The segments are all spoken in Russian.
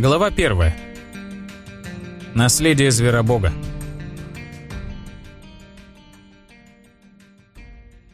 Глава 1. Наследие Зверобога.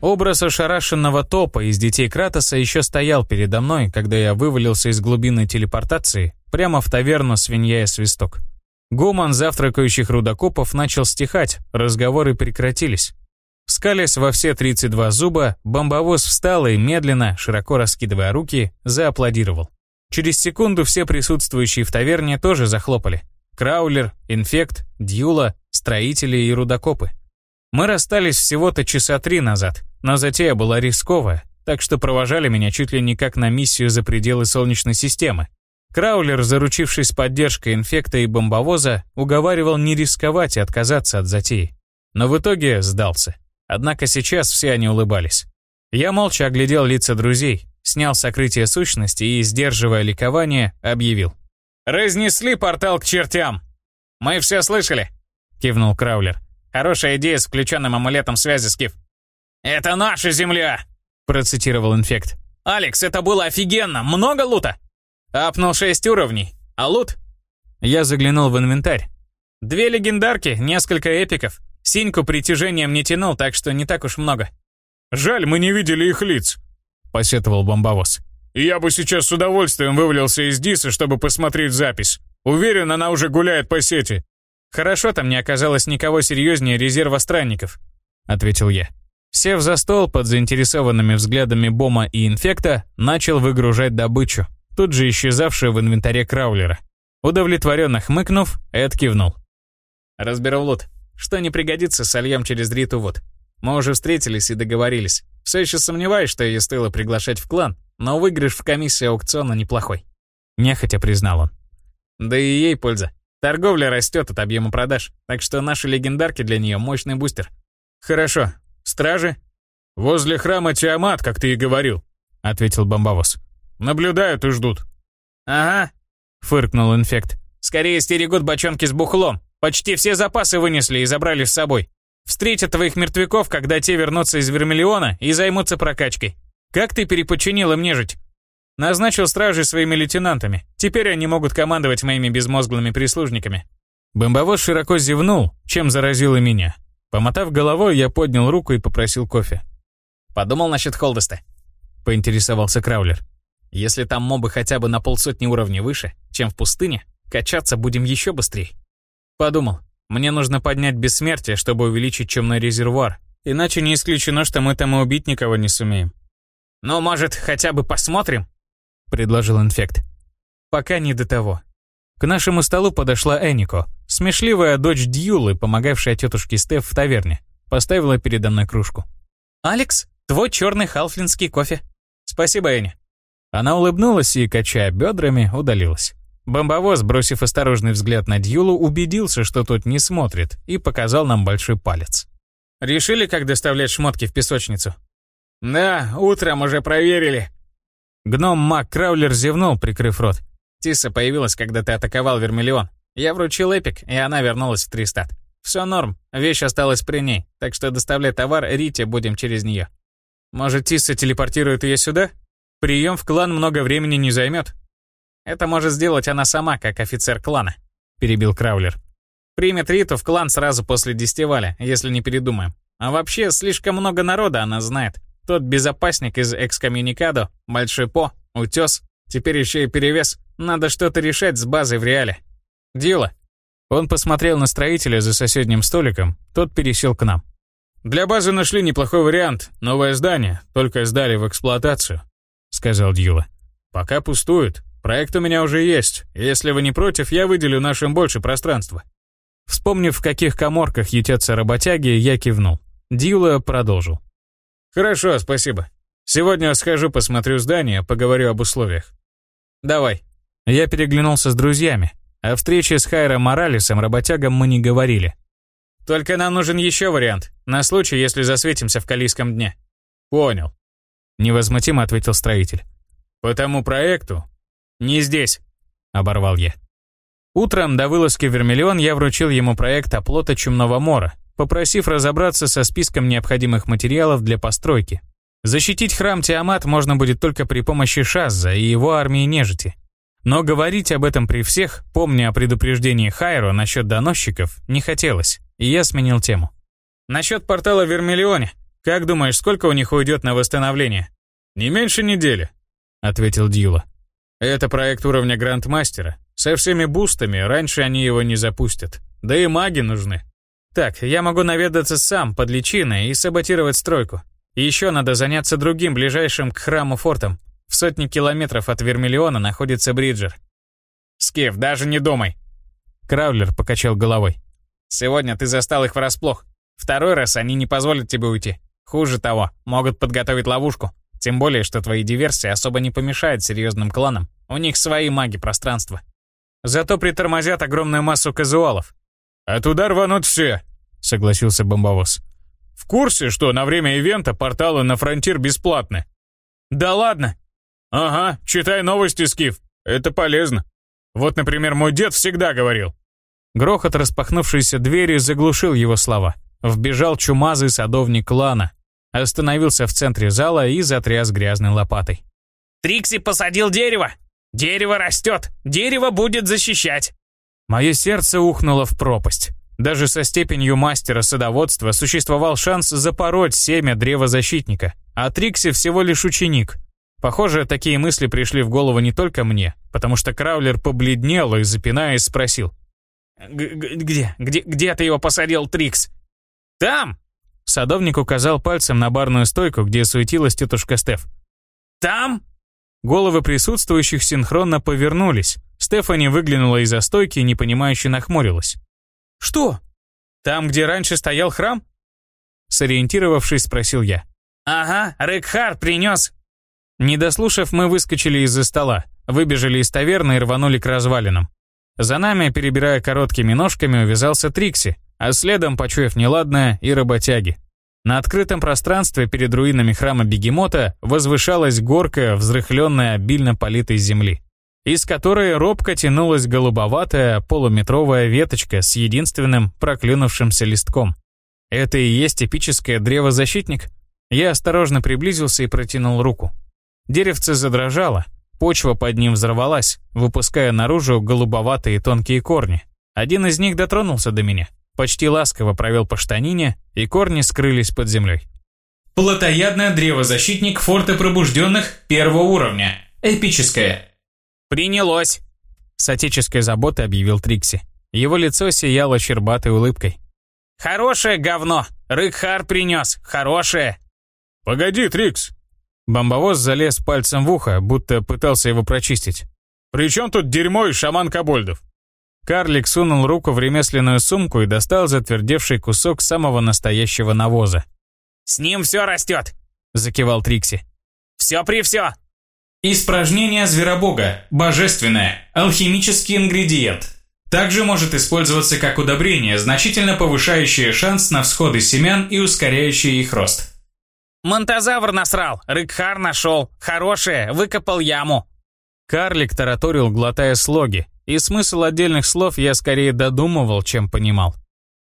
Образ ошарашенного топа из детей Кратоса еще стоял передо мной, когда я вывалился из глубины телепортации прямо в таверну «Свинья и свисток». Гомон завтракающих рудокопов начал стихать, разговоры прекратились. Скалясь во все 32 зуба, бомбовоз встал и медленно, широко раскидывая руки, зааплодировал. Через секунду все присутствующие в таверне тоже захлопали. Краулер, Инфект, Дьюла, строители и рудокопы. Мы расстались всего-то часа три назад, но затея была рисковая, так что провожали меня чуть ли не как на миссию за пределы Солнечной системы. Краулер, заручившись поддержкой инфекта и бомбовоза, уговаривал не рисковать и отказаться от затеи. Но в итоге сдался. Однако сейчас все они улыбались. Я молча оглядел лица друзей, снял сокрытие сущности и, сдерживая ликование, объявил. «Разнесли портал к чертям!» «Мы все слышали!» — кивнул Краулер. «Хорошая идея с включенным амулетом связи, Скиф». «Это наша земля!» — процитировал инфект. «Алекс, это было офигенно! Много лута!» «Апнул шесть уровней. А лут?» Я заглянул в инвентарь. «Две легендарки, несколько эпиков. Синьку притяжением не тянул, так что не так уж много». «Жаль, мы не видели их лиц», — посетовал бомбовоз. «Я бы сейчас с удовольствием вывалился из Диса, чтобы посмотреть запись. Уверен, она уже гуляет по сети». «Хорошо, там не оказалось никого серьезнее резерва странников», — ответил я. Сев за стол под заинтересованными взглядами Бома и Инфекта, начал выгружать добычу, тут же исчезавшую в инвентаре Краулера. Удовлетворенно хмыкнув, Эд кивнул. «Разберу лут. Что не пригодится, сольем через Риту вот. Мы уже встретились и договорились. Все еще сомневаюсь, что ее стоило приглашать в клан, но выигрыш в комиссии аукциона неплохой. Нехотя признал он. Да и ей польза. Торговля растет от объема продаж, так что наши легендарки для нее мощный бустер. Хорошо. Стражи? Возле храма Тиамат, как ты и говорил, ответил бомбовоз. Наблюдают и ждут. Ага, фыркнул инфект. Скорее стерегут бочонки с бухлом. Почти все запасы вынесли и забрали с собой. Встретят твоих мертвяков, когда те вернутся из Вермиллиона и займутся прокачкой. Как ты переподчинил им нежить? Назначил стражи своими лейтенантами. Теперь они могут командовать моими безмозглыми прислужниками. Бомбовоз широко зевнул, чем заразил и меня. Помотав головой, я поднял руку и попросил кофе. «Подумал насчет Холдеста?» — поинтересовался Краулер. «Если там мобы хотя бы на полсотни уровней выше, чем в пустыне, качаться будем еще быстрее». Подумал, мне нужно поднять бессмертие, чтобы увеличить чумной резервуар. Иначе не исключено, что мы там и убить никого не сумеем. «Ну, может, хотя бы посмотрим?» — предложил инфект. «Пока не до того». К нашему столу подошла Энико, смешливая дочь Дьюлы, помогавшая тетушке Стеф в таверне. Поставила передо мной кружку. «Алекс, твой черный халфлинский кофе». «Спасибо, Эни». Она улыбнулась и, качая бедрами, удалилась. Бомбовоз, бросив осторожный взгляд на Дьюлу, убедился, что тот не смотрит, и показал нам большой палец. «Решили, как доставлять шмотки в песочницу?» «Да, утром уже проверили». Гном Мак Краулер зевнул, прикрыв рот. Тиса появилась, когда ты атаковал Вермиллион. Я вручил Эпик, и она вернулась в Тристат. Все норм, вещь осталась при ней, так что доставлять товар Рите будем через нее. Может, Тиса телепортирует ее сюда? Прием в клан много времени не займет. Это может сделать она сама, как офицер клана», — перебил Краулер. «Примет Риту в клан сразу после дестиваля, если не передумаем. А вообще, слишком много народа она знает. Тот безопасник из экскоммуникадо, Большой По, Утес, теперь еще и перевес. Надо что-то решать с базой в реале. Дила». Он посмотрел на строителя за соседним столиком, тот пересел к нам. «Для базы нашли неплохой вариант. Новое здание, только сдали в эксплуатацию», — сказал Дьюла. «Пока пустует. Проект у меня уже есть. Если вы не против, я выделю нашим больше пространства». Вспомнив, в каких коморках ютятся работяги, я кивнул. Дьюла продолжил. «Хорошо, спасибо. Сегодня схожу, посмотрю здание, поговорю об условиях». «Давай». Я переглянулся с друзьями. О встрече с Хайро Моралесом работягам мы не говорили. «Только нам нужен еще вариант, на случай, если засветимся в Калийском дне». «Понял», — невозмутимо ответил строитель. «По тому проекту «Не здесь», — оборвал я. Утром до вылазки в Вермиллион я вручил ему проект оплота Чумного Мора, попросив разобраться со списком необходимых материалов для постройки. Защитить храм Тиамат можно будет только при помощи Шазза и его армии нежити. Но говорить об этом при всех, помня о предупреждении Хайро насчет доносчиков, не хотелось, и я сменил тему. «Насчет портала в Вермиллионе. Как думаешь, сколько у них уйдет на восстановление?» «Не меньше недели», — ответил Дьюла. «Это проект уровня Грандмастера. Со всеми бустами раньше они его не запустят. Да и маги нужны». «Так, я могу наведаться сам под личиной и саботировать стройку. Еще надо заняться другим, ближайшим к храму фортом. В сотни километров от Вермиллиона находится Бриджер. «Скиф, даже не думай!» Краулер покачал головой. «Сегодня ты застал их врасплох. Второй раз они не позволят тебе уйти. Хуже того, могут подготовить ловушку. Тем более, что твои диверсии особо не помешают серьезным кланам. У них свои маги пространства. Зато притормозят огромную массу казуалов. «А туда рванут все», — согласился бомбовоз. «В курсе, что на время ивента порталы на фронтир бесплатны?» «Да ладно!» «Ага, читай новости, Скиф. Это полезно. Вот, например, мой дед всегда говорил». Грохот распахнувшейся двери заглушил его слова. Вбежал чумазый садовник клана. Остановился в центре зала и затряс грязной лопатой. «Трикси посадил дерево! Дерево растет! Дерево будет защищать!» Мое сердце ухнуло в пропасть. Даже со степенью мастера садоводства существовал шанс запороть семя древозащитника, а Трикси всего лишь ученик. Похоже, такие мысли пришли в голову не только мне, потому что Краулер побледнел и, запинаясь, спросил. «Где, где, где ты его посадил, Трикс?» «Там!» Садовник указал пальцем на барную стойку, где суетилась тетушка Стеф. «Там?» Головы присутствующих синхронно повернулись. Стефани выглянула из-за стойки и непонимающе нахмурилась. «Что? Там, где раньше стоял храм?» Сориентировавшись, спросил я. «Ага, Рекхар принес не дослушав, мы выскочили из-за стола, выбежали из таверны и рванули к развалинам. За нами, перебирая короткими ножками, увязался Трикси, а следом, почуяв неладное, и работяги. На открытом пространстве перед руинами храма Бегемота возвышалась горка, взрыхленная обильно политой земли, из которой робко тянулась голубоватая полуметровая веточка с единственным проклюнувшимся листком. Это и есть эпическое древозащитник? Я осторожно приблизился и протянул руку. Деревце задрожало, почва под ним взорвалась, выпуская наружу голубоватые тонкие корни. Один из них дотронулся до меня, почти ласково провел по штанине, и корни скрылись под землей. Плотоядное древозащитник форта пробужденных первого уровня. Эпическое. «Принялось!» С отеческой заботой объявил Трикси. Его лицо сияло щербатой улыбкой. «Хорошее говно! Рыкхар принес! Хорошее!» «Погоди, Трикс!» Бомбовоз залез пальцем в ухо, будто пытался его прочистить. «При чем тут дерьмо и шаман Кобольдов?» Карлик сунул руку в ремесленную сумку и достал затвердевший кусок самого настоящего навоза. «С ним все растет!» – закивал Трикси. «Все при все!» Испражнение зверобога. Божественное. Алхимический ингредиент. Также может использоваться как удобрение, значительно повышающее шанс на всходы семян и ускоряющее их рост. «Монтозавр насрал! Рыкхар нашел! Хорошее! Выкопал яму!» Карлик тараторил, глотая слоги, и смысл отдельных слов я скорее додумывал, чем понимал.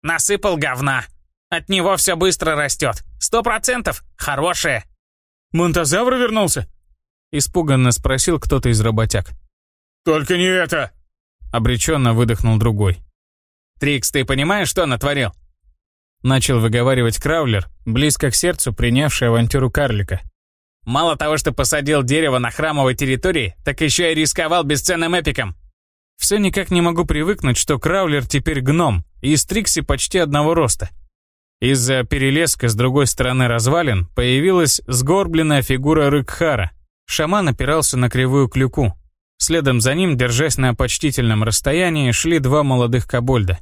«Насыпал говна! От него все быстро растет! Сто процентов! Хорошее!» «Монтозавр вернулся?» Испуганно спросил кто-то из работяг. «Только не это!» Обреченно выдохнул другой. «Трикс, ты понимаешь, что натворил?» Начал выговаривать Краулер, близко к сердцу принявший авантюру карлика. «Мало того, что посадил дерево на храмовой территории, так еще и рисковал бесценным эпиком!» Все никак не могу привыкнуть, что Краулер теперь гном, и Стрикси почти одного роста. Из-за перелеска с другой стороны развалин появилась сгорбленная фигура Рыкхара. Шаман опирался на кривую клюку. Следом за ним, держась на почтительном расстоянии, шли два молодых кобольда.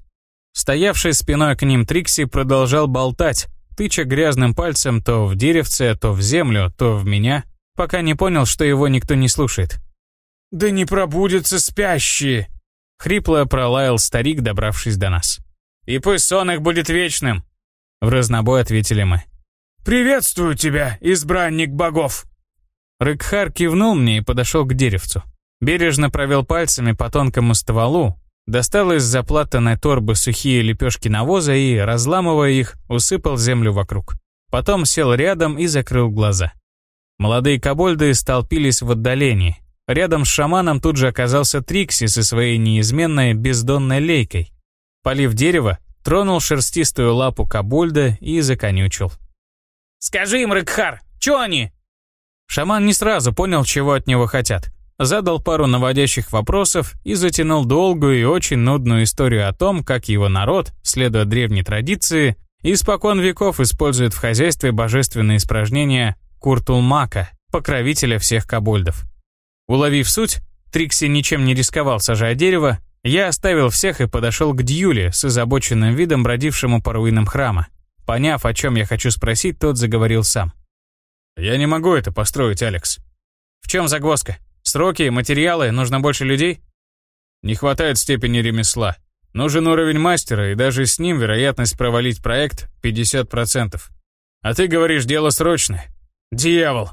Стоявший спиной к ним Трикси продолжал болтать, тыча грязным пальцем то в деревце, то в землю, то в меня, пока не понял, что его никто не слушает. «Да не пробудятся спящие!» — хрипло пролаял старик, добравшись до нас. «И пусть сон их будет вечным!» — в разнобой ответили мы. «Приветствую тебя, избранник богов!» Рыкхар кивнул мне и подошел к деревцу. Бережно провел пальцами по тонкому стволу, Достал из заплатанной торбы сухие лепешки навоза и, разламывая их, усыпал землю вокруг. Потом сел рядом и закрыл глаза. Молодые кобольды столпились в отдалении. Рядом с шаманом тут же оказался Трикси со своей неизменной бездонной лейкой. Полив дерево, тронул шерстистую лапу Кабульда и законючил. «Скажи им, Рыкхар, чё они?» Шаман не сразу понял, чего от него хотят. Задал пару наводящих вопросов и затянул долгую и очень нудную историю о том, как его народ, следуя древней традиции, испокон веков использует в хозяйстве божественные испражнения Куртулмака, покровителя всех кобольдов. Уловив суть, Трикси ничем не рисковал сажая дерево, я оставил всех и подошел к Дьюле с озабоченным видом, бродившему по руинам храма. Поняв, о чем я хочу спросить, тот заговорил сам. «Я не могу это построить, Алекс». «В чем загвоздка? Сроки, материалы, нужно больше людей?» «Не хватает степени ремесла. Нужен уровень мастера, и даже с ним вероятность провалить проект 50%. А ты говоришь, дело срочное. Дьявол!»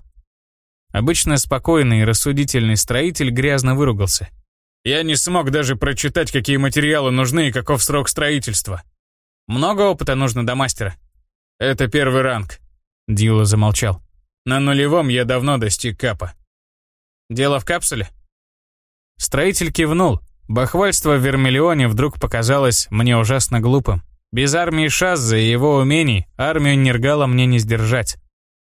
Обычно спокойный и рассудительный строитель грязно выругался. «Я не смог даже прочитать, какие материалы нужны и каков срок строительства. Много опыта нужно до мастера?» «Это первый ранг», — Дила замолчал. «На нулевом я давно достиг капа». «Дело в капсуле?» Строитель кивнул. Бахвальство в Вермиллионе вдруг показалось мне ужасно глупым. Без армии Шазза и его умений армию Нергала мне не сдержать.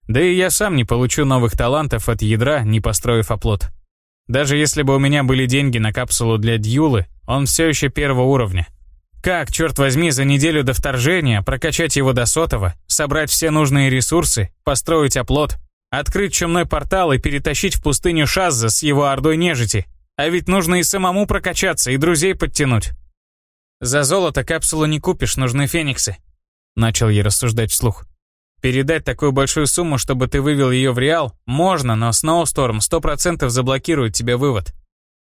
Да и я сам не получу новых талантов от ядра, не построив оплот. Даже если бы у меня были деньги на капсулу для Дьюлы, он все еще первого уровня. Как, черт возьми, за неделю до вторжения прокачать его до сотого, собрать все нужные ресурсы, построить оплот, открыть чумной портал и перетащить в пустыню Шазза с его ордой нежити? А ведь нужно и самому прокачаться, и друзей подтянуть. За золото капсулу не купишь, нужны фениксы. Начал я рассуждать вслух. Передать такую большую сумму, чтобы ты вывел ее в реал, можно, но Сноусторм 100% заблокирует тебе вывод.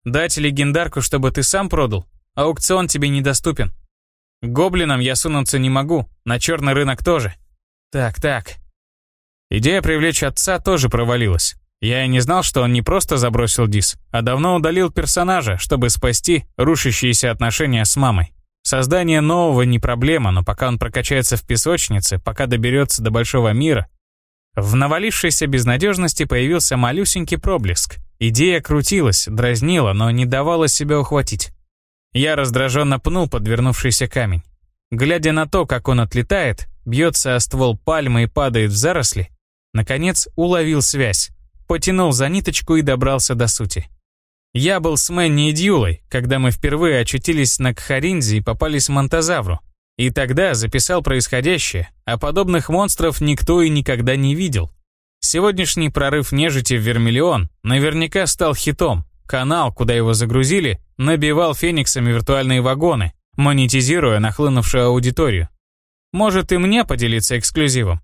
Дать легендарку, чтобы ты сам продал, аукцион тебе недоступен. Гоблинам я сунуться не могу, на черный рынок тоже. Так, так. Идея привлечь отца тоже провалилась. Я и не знал, что он не просто забросил Дис, а давно удалил персонажа, чтобы спасти рушащиеся отношения с мамой. Создание нового не проблема, но пока он прокачается в песочнице, пока доберется до большого мира, в навалившейся безнадежности появился малюсенький проблеск. Идея крутилась, дразнила, но не давала себя ухватить. Я раздраженно пнул подвернувшийся камень. Глядя на то, как он отлетает, бьется о ствол пальмы и падает в заросли, наконец уловил связь, потянул за ниточку и добрался до сути. Я был с Мэнни и Дьюлой, когда мы впервые очутились на Кхаринзе и попались в Монтазавру. И тогда записал происходящее, а подобных монстров никто и никогда не видел. Сегодняшний прорыв нежити в Вермиллион наверняка стал хитом. Канал, куда его загрузили, набивал фениксами виртуальные вагоны, монетизируя нахлынувшую аудиторию. Может и мне поделиться эксклюзивом.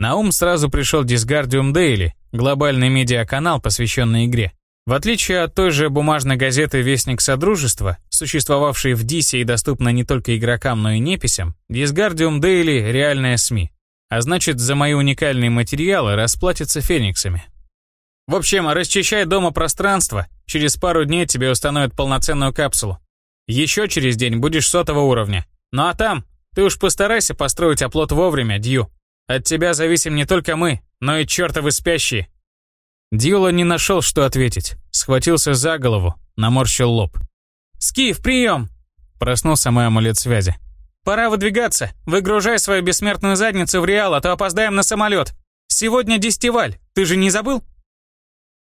На ум сразу пришел Disgardium Daily, глобальный медиаканал, посвященный игре. В отличие от той же бумажной газеты «Вестник Содружества», существовавшей в Дисе и доступной не только игрокам, но и неписям, Disgardium Daily — реальная СМИ. А значит, за мои уникальные материалы расплатятся фениксами. В общем, расчищай дома пространство, через пару дней тебе установят полноценную капсулу. Еще через день будешь сотого уровня. Ну а там, ты уж постарайся построить оплот вовремя, Дью. От тебя зависим не только мы, но и чертовы спящие. Дьюла не нашел, что ответить. Схватился за голову, наморщил лоб. «Скиф, прием!» Проснулся мой амулет связи. «Пора выдвигаться. Выгружай свою бессмертную задницу в Реал, а то опоздаем на самолет. Сегодня десятиваль. Ты же не забыл?»